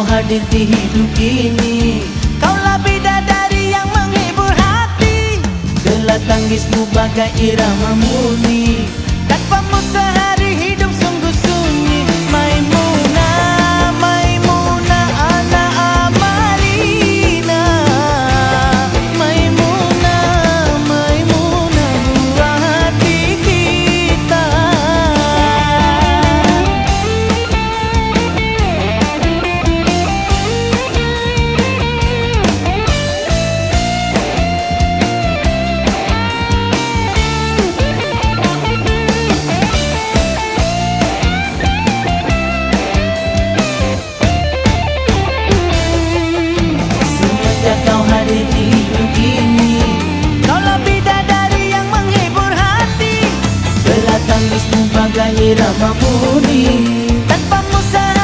kau hadir di hidup ini. Kau lah bidadari yang menghibur hati. Gelat tangismu bagai irama murni. Tanpamu sehari hidup Terus membagai ramah murni Tanpa musara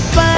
Bye.